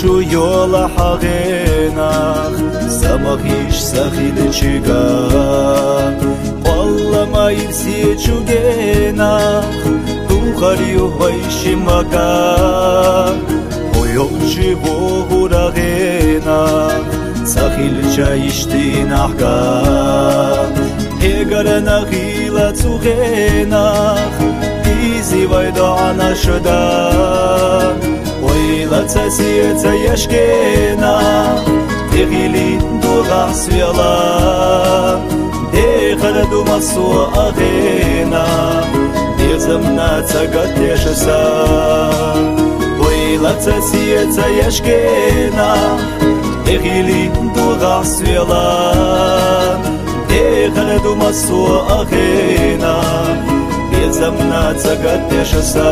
شو یولا حقینا سمخیش سخید چگا قول مایب سیچو گینا دوخاریو خویشی مگا خویو چی بوگو سخیل چایشتی نحگا اگر نخیل چو گینا دیزی ویدو آنا лацасиеца яшкена дегили дуга свела дехара дума суа агена дезамна цагатешеса ой лацасиеца яшкена дегили дуга свела дехара дума суа агена дезамна цагатешеса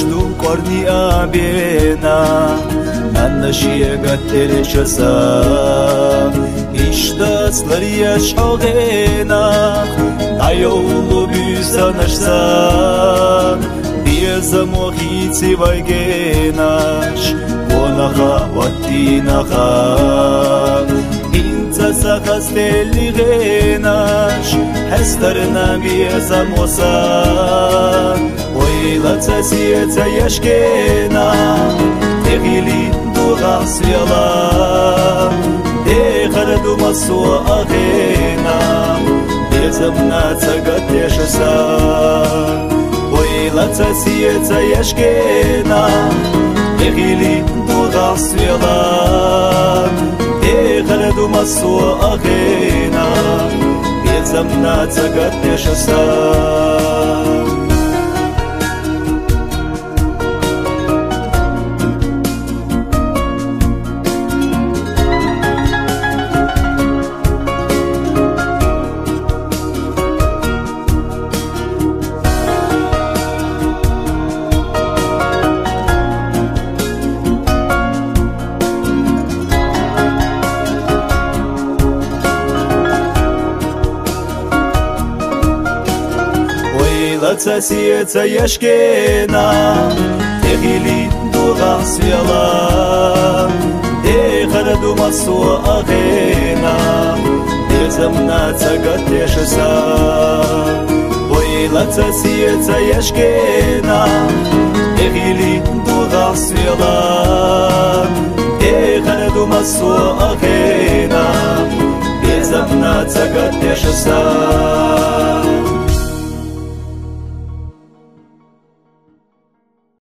اشتو قردی آبینا من نشیه گتر چسا اشتاس لریش حقینا ایولو بیزانشسا بیزا مخیتی ویگیناش ونخا وطینخا Inca sahas deli genaş Hestarına bir zamosan לצסיאצא ישכנה, תחילי דורח סביאלה, דחרדו מסוע אחינה, דזמנה צגת ישסה. אוי לצסיאצא ישכנה, תחילי דורח סביאלה, דחרדו מסוע אחינה, דזמנה צגת ישסה. цасиеца яшкена Тегили дугас яла Дехара думасу агена Дезамна цагатешаса Ойла цасиеца яшкена Тегили дугас яла Дехара думасу агена Дезамна цагатешаса